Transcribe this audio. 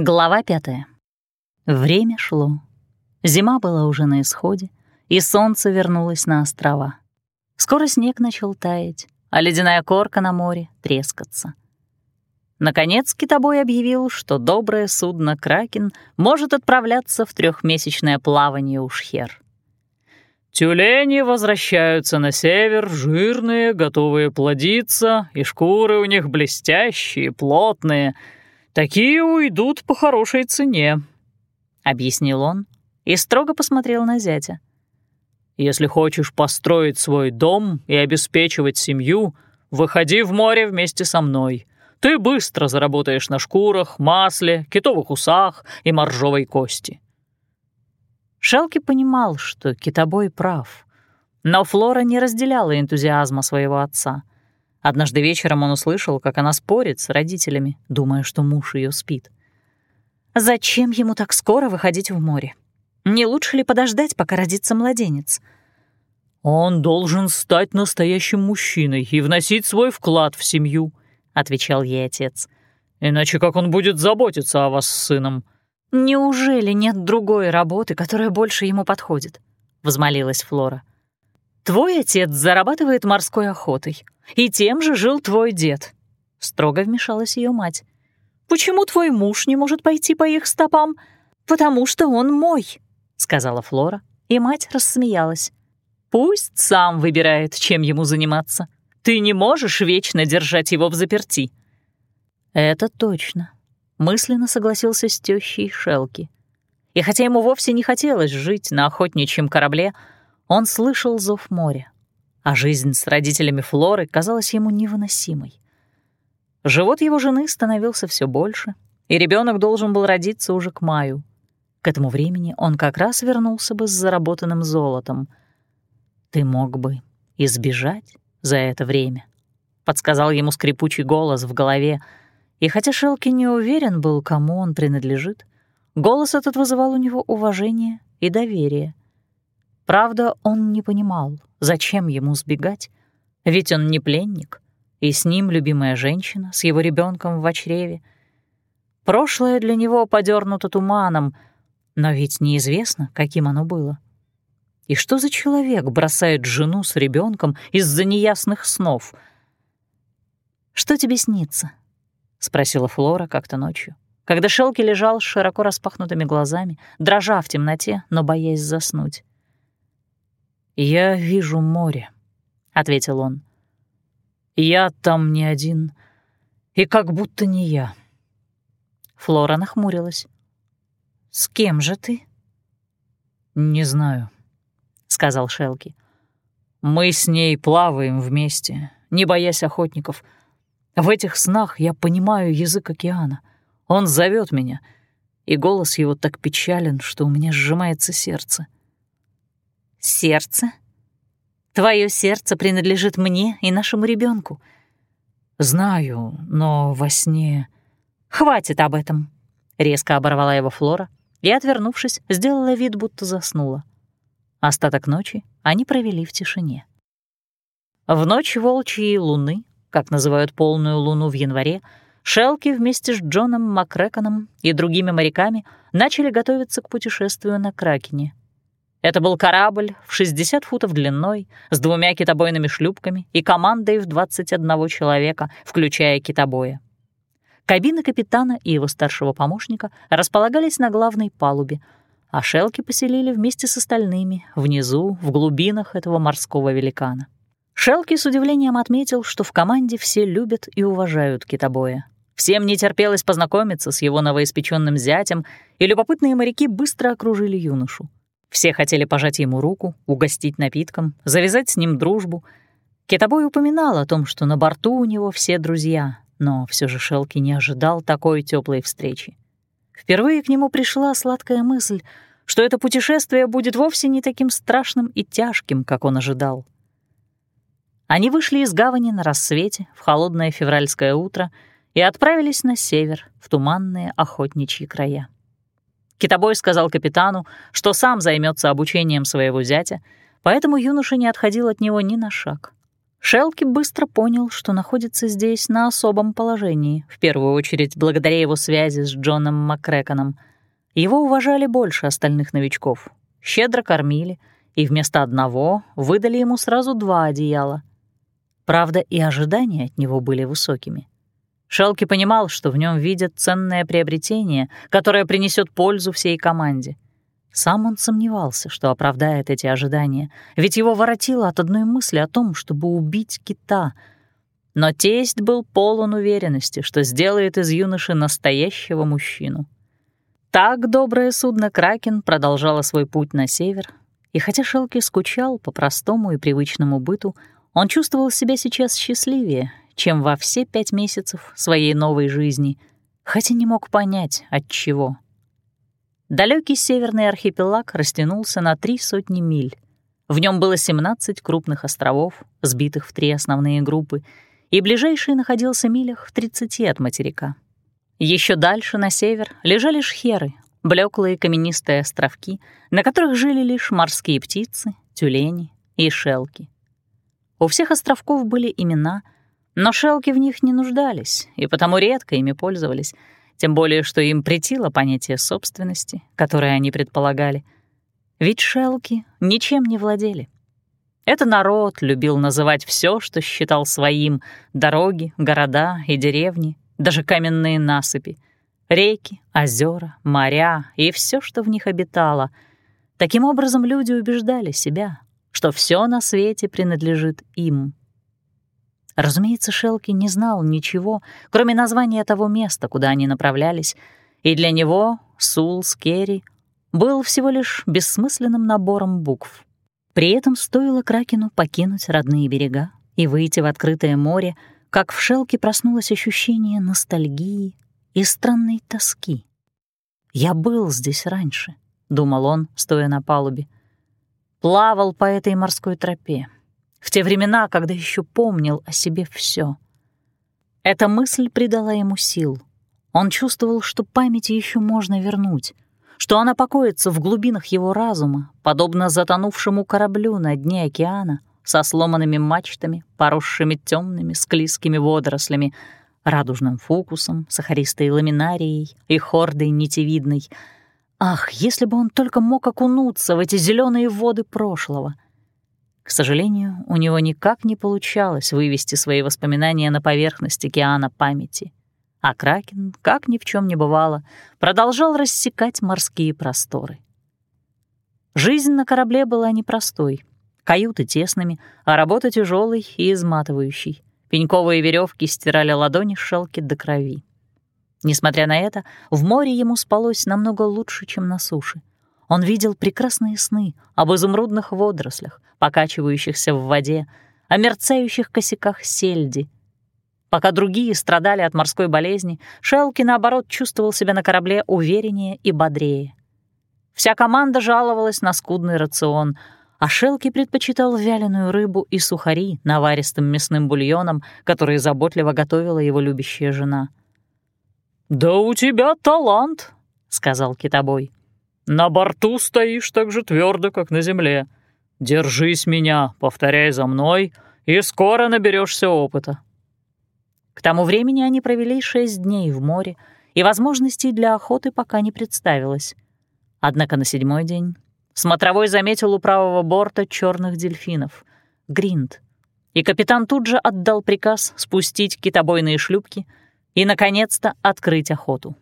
Глава пятая. Время шло. Зима была уже на исходе, и солнце вернулось на острова. Скоро снег начал таять, а ледяная корка на море трескаться. Наконец китобой объявил, что доброе судно «Кракен» может отправляться в трехмесячное плавание у Шхер. «Тюлени возвращаются на север, жирные, готовые плодиться, и шкуры у них блестящие, плотные», «Такие уйдут по хорошей цене», — объяснил он и строго посмотрел на зятя. «Если хочешь построить свой дом и обеспечивать семью, выходи в море вместе со мной. Ты быстро заработаешь на шкурах, масле, китовых усах и моржовой кости». Шелки понимал, что китобой прав, но Флора не разделяла энтузиазма своего отца — Однажды вечером он услышал, как она спорит с родителями, думая, что муж ее спит. Зачем ему так скоро выходить в море? Не лучше ли подождать, пока родится младенец? «Он должен стать настоящим мужчиной и вносить свой вклад в семью», — отвечал ей отец. «Иначе как он будет заботиться о вас с сыном?» «Неужели нет другой работы, которая больше ему подходит?» — возмолилась Флора. «Твой отец зарабатывает морской охотой, и тем же жил твой дед», — строго вмешалась ее мать. «Почему твой муж не может пойти по их стопам? Потому что он мой», — сказала Флора, и мать рассмеялась. «Пусть сам выбирает, чем ему заниматься. Ты не можешь вечно держать его в заперти». «Это точно», — мысленно согласился с тещей Шелки. И хотя ему вовсе не хотелось жить на охотничьем корабле, он слышал зов моря а жизнь с родителями Флоры казалась ему невыносимой. Живот его жены становился все больше, и ребенок должен был родиться уже к маю. К этому времени он как раз вернулся бы с заработанным золотом. «Ты мог бы избежать за это время», — подсказал ему скрипучий голос в голове, и хотя Шелки не уверен был, кому он принадлежит, голос этот вызывал у него уважение и доверие. Правда, он не понимал, зачем ему сбегать, ведь он не пленник, и с ним любимая женщина с его ребенком в чреве. Прошлое для него подернуто туманом, но ведь неизвестно, каким оно было. И что за человек бросает жену с ребенком из-за неясных снов? «Что тебе снится?» — спросила Флора как-то ночью, когда Шелки лежал с широко распахнутыми глазами, дрожа в темноте, но боясь заснуть. «Я вижу море», — ответил он. «Я там не один, и как будто не я». Флора нахмурилась. «С кем же ты?» «Не знаю», — сказал Шелки. «Мы с ней плаваем вместе, не боясь охотников. В этих снах я понимаю язык океана. Он зовет меня, и голос его так печален, что у меня сжимается сердце». Сердце? Твое сердце принадлежит мне и нашему ребенку. Знаю, но во сне... Хватит об этом. Резко оборвала его Флора и, отвернувшись, сделала вид, будто заснула. Остаток ночи они провели в тишине. В ночь волчьей луны, как называют полную луну в январе, Шелки вместе с Джоном Макреконом и другими моряками начали готовиться к путешествию на Кракене. Это был корабль в 60 футов длиной, с двумя китобойными шлюпками и командой в 21 человека, включая китобоя. Кабины капитана и его старшего помощника располагались на главной палубе, а шелки поселили вместе с остальными внизу, в глубинах этого морского великана. Шелки с удивлением отметил, что в команде все любят и уважают китобоя. Всем не терпелось познакомиться с его новоиспеченным зятем, и любопытные моряки быстро окружили юношу. Все хотели пожать ему руку, угостить напитком, завязать с ним дружбу. Китобой упоминал о том, что на борту у него все друзья, но все же Шелки не ожидал такой теплой встречи. Впервые к нему пришла сладкая мысль, что это путешествие будет вовсе не таким страшным и тяжким, как он ожидал. Они вышли из гавани на рассвете в холодное февральское утро и отправились на север, в туманные охотничьи края. Китобой сказал капитану, что сам займется обучением своего зятя, поэтому юноша не отходил от него ни на шаг. Шелки быстро понял, что находится здесь на особом положении, в первую очередь благодаря его связи с Джоном Макреконом. Его уважали больше остальных новичков, щедро кормили и вместо одного выдали ему сразу два одеяла. Правда, и ожидания от него были высокими. Шелки понимал, что в нем видят ценное приобретение, которое принесет пользу всей команде — сам он сомневался, что оправдает эти ожидания, ведь его воротило от одной мысли о том, чтобы убить кита. Но тесть был полон уверенности, что сделает из юноши настоящего мужчину. Так доброе судно «Кракен» продолжало свой путь на север, и хотя Шелки скучал по простому и привычному быту, он чувствовал себя сейчас счастливее, чем во все пять месяцев своей новой жизни, хотя не мог понять, от чего. Далекий северный архипелаг растянулся на три сотни миль. В нем было 17 крупных островов, сбитых в три основные группы, и ближайший находился милях в 30 от материка. Еще дальше, на север, лежали шхеры, блеклые каменистые островки, на которых жили лишь морские птицы, тюлени и шелки. У всех островков были имена, но шелки в них не нуждались, и потому редко ими пользовались — тем более, что им претило понятие собственности, которое они предполагали. Ведь шелки ничем не владели. Это народ любил называть все, что считал своим — дороги, города и деревни, даже каменные насыпи, реки, озера, моря и все, что в них обитало. Таким образом, люди убеждали себя, что все на свете принадлежит им. Разумеется, Шелки не знал ничего, кроме названия того места, куда они направлялись, и для него Сулс Керри был всего лишь бессмысленным набором букв. При этом стоило Кракену покинуть родные берега и выйти в открытое море, как в Шелке проснулось ощущение ностальгии и странной тоски. «Я был здесь раньше», — думал он, стоя на палубе. Плавал по этой морской тропе, в те времена, когда еще помнил о себе все. Эта мысль придала ему сил. Он чувствовал, что память еще можно вернуть, что она покоится в глубинах его разума, подобно затонувшему кораблю на дне океана со сломанными мачтами, поросшими темными склизкими водорослями, радужным фокусом, сахаристой ламинарией и хордой нитевидной. Ах, если бы он только мог окунуться в эти зеленые воды прошлого — к сожалению, у него никак не получалось вывести свои воспоминания на поверхность океана памяти. А Кракен, как ни в чем не бывало, продолжал рассекать морские просторы. Жизнь на корабле была непростой. Каюты тесными, а работа тяжелой и изматывающей. Пеньковые веревки стирали ладони шелки до крови. Несмотря на это, в море ему спалось намного лучше, чем на суше. Он видел прекрасные сны об изумрудных водорослях, покачивающихся в воде, о мерцающих косяках сельди. Пока другие страдали от морской болезни, Шелки, наоборот, чувствовал себя на корабле увереннее и бодрее. Вся команда жаловалась на скудный рацион, а Шелки предпочитал вяленую рыбу и сухари наваристым мясным бульоном, который заботливо готовила его любящая жена. «Да у тебя талант», — сказал китобой. На борту стоишь так же твердо, как на земле. Держись меня, повторяй за мной, и скоро наберешься опыта». К тому времени они провели шесть дней в море, и возможностей для охоты пока не представилось. Однако на седьмой день смотровой заметил у правого борта черных дельфинов — гринд, и капитан тут же отдал приказ спустить китобойные шлюпки и, наконец-то, открыть охоту.